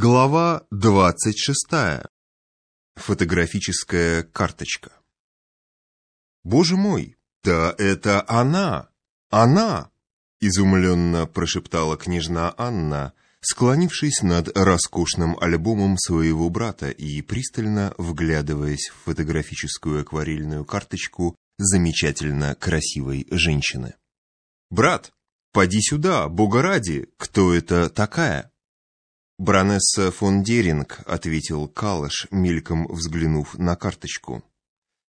Глава 26. Фотографическая карточка. «Боже мой, да это она! Она!» Изумленно прошептала княжна Анна, склонившись над роскошным альбомом своего брата и пристально вглядываясь в фотографическую акварельную карточку замечательно красивой женщины. «Брат, поди сюда, бога ради, кто это такая?» «Бронесса фон Деринг», — ответил Калыш, мельком взглянув на карточку.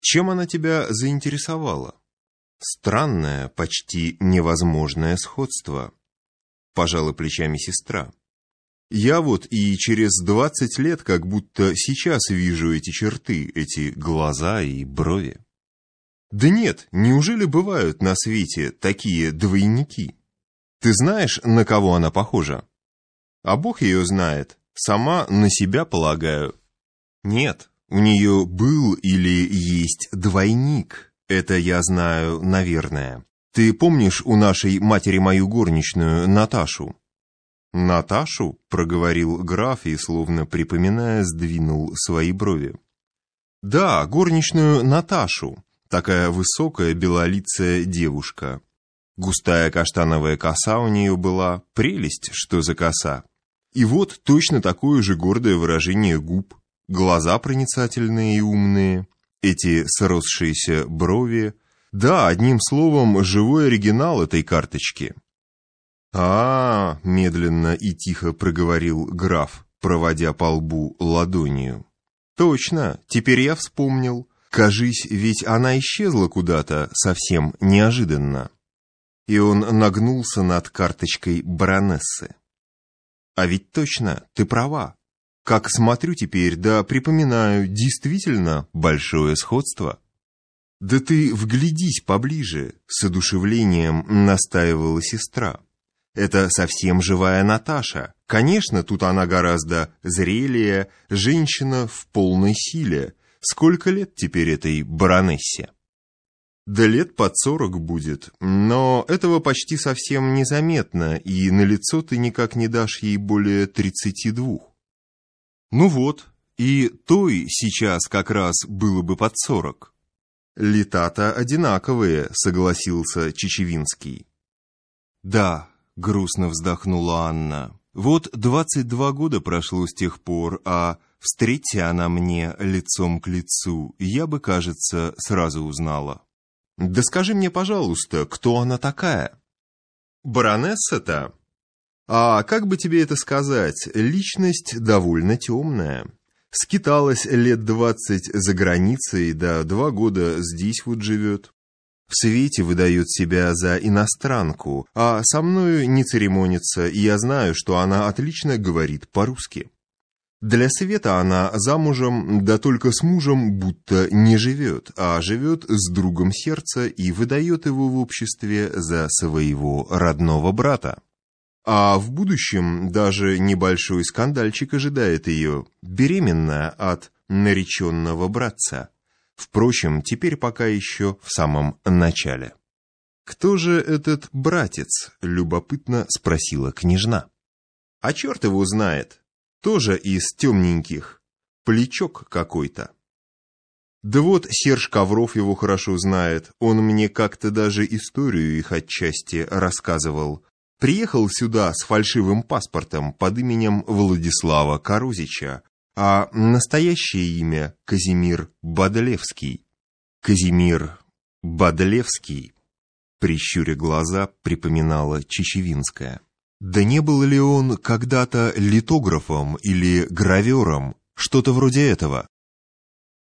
«Чем она тебя заинтересовала?» «Странное, почти невозможное сходство», — пожала плечами сестра. «Я вот и через двадцать лет как будто сейчас вижу эти черты, эти глаза и брови». «Да нет, неужели бывают на свете такие двойники? Ты знаешь, на кого она похожа?» А Бог ее знает. Сама на себя полагаю. Нет, у нее был или есть двойник. Это я знаю, наверное. Ты помнишь у нашей матери мою горничную, Наташу? «Наташу?» — проговорил граф и, словно припоминая, сдвинул свои брови. «Да, горничную Наташу. Такая высокая белолицая девушка. Густая каштановая коса у нее была. Прелесть, что за коса. И вот точно такое же гордое выражение губ, глаза проницательные и умные, эти сросшиеся брови. Да, одним словом, живой оригинал этой карточки. а, -а, -а медленно и тихо проговорил граф, проводя по лбу ладонью. «Точно, теперь я вспомнил. Кажись, ведь она исчезла куда-то совсем неожиданно». И он нагнулся над карточкой баронессы. А ведь точно, ты права. Как смотрю теперь, да припоминаю, действительно большое сходство. Да ты вглядись поближе, с одушевлением настаивала сестра. Это совсем живая Наташа. Конечно, тут она гораздо зрелее, женщина в полной силе. Сколько лет теперь этой баронессе? Да лет под сорок будет, но этого почти совсем незаметно, и на лицо ты никак не дашь ей более тридцати двух. Ну вот, и той сейчас как раз было бы под сорок. Лета-то одинаковые, согласился Чечевинский. Да, грустно вздохнула Анна. Вот двадцать два года прошло с тех пор, а встретя она мне лицом к лицу, я бы, кажется, сразу узнала. Да скажи мне, пожалуйста, кто она такая? Баронесса-то? А как бы тебе это сказать, личность довольно темная. Скиталась лет двадцать за границей, да два года здесь вот живет. В свете выдает себя за иностранку, а со мною не церемонится, и я знаю, что она отлично говорит по-русски. Для Света она замужем, да только с мужем будто не живет, а живет с другом сердца и выдает его в обществе за своего родного брата. А в будущем даже небольшой скандальчик ожидает ее, беременная от нареченного братца. Впрочем, теперь пока еще в самом начале. «Кто же этот братец?» — любопытно спросила княжна. «А черт его знает!» Тоже из темненьких, плечок какой-то. Да вот Серж Ковров его хорошо знает, он мне как-то даже историю их отчасти рассказывал. Приехал сюда с фальшивым паспортом под именем Владислава Корозича, а настоящее имя Казимир Бадлевский. Казимир Бадлевский, прищуря глаза, припоминала Чечевинская. Да не был ли он когда-то литографом или гравером, что-то вроде этого?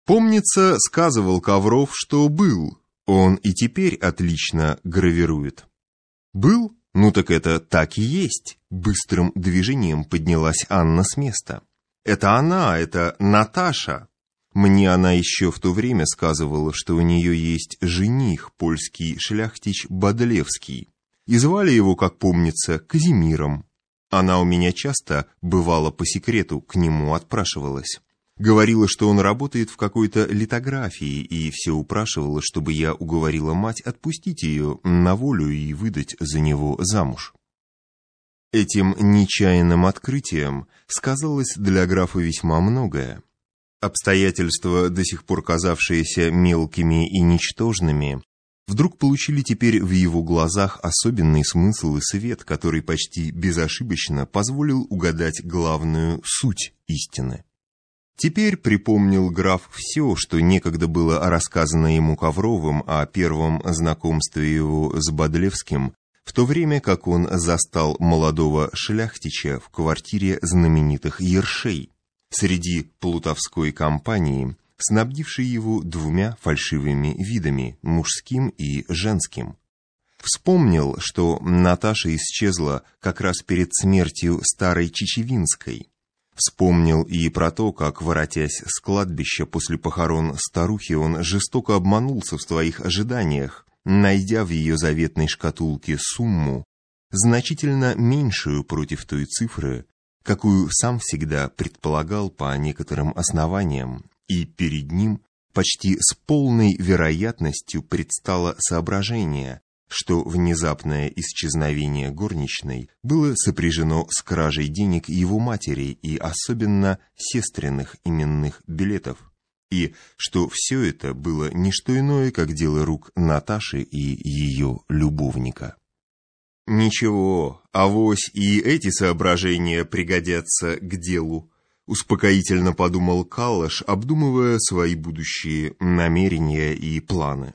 Помнится, сказывал Ковров, что был. Он и теперь отлично гравирует. Был? Ну так это так и есть. Быстрым движением поднялась Анна с места. Это она, это Наташа. Мне она еще в то время сказывала, что у нее есть жених, польский шляхтич Бодлевский и звали его, как помнится, Казимиром. Она у меня часто, бывала по секрету, к нему отпрашивалась. Говорила, что он работает в какой-то литографии, и все упрашивала, чтобы я уговорила мать отпустить ее на волю и выдать за него замуж. Этим нечаянным открытием сказалось для графа весьма многое. Обстоятельства, до сих пор казавшиеся мелкими и ничтожными, вдруг получили теперь в его глазах особенный смысл и свет, который почти безошибочно позволил угадать главную суть истины. Теперь припомнил граф все, что некогда было рассказано ему Ковровым о первом знакомстве его с Бодлевским, в то время как он застал молодого шляхтича в квартире знаменитых Ершей среди плутовской компании, снабдившей его двумя фальшивыми видами, мужским и женским. Вспомнил, что Наташа исчезла как раз перед смертью старой Чечевинской. Вспомнил и про то, как, воротясь с кладбища после похорон старухи, он жестоко обманулся в своих ожиданиях, найдя в ее заветной шкатулке сумму, значительно меньшую против той цифры, какую сам всегда предполагал по некоторым основаниям, и перед ним почти с полной вероятностью предстало соображение, что внезапное исчезновение горничной было сопряжено с кражей денег его матери и особенно сестренных именных билетов, и что все это было не что иное, как дело рук Наташи и ее любовника. «Ничего, авось и эти соображения пригодятся к делу», успокоительно подумал Калаш, обдумывая свои будущие намерения и планы.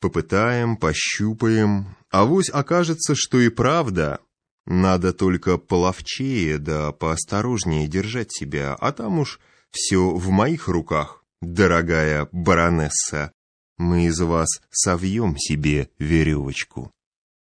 «Попытаем, пощупаем, авось окажется, что и правда. Надо только половчее да поосторожнее держать себя, а там уж все в моих руках, дорогая баронесса. Мы из вас совьем себе веревочку».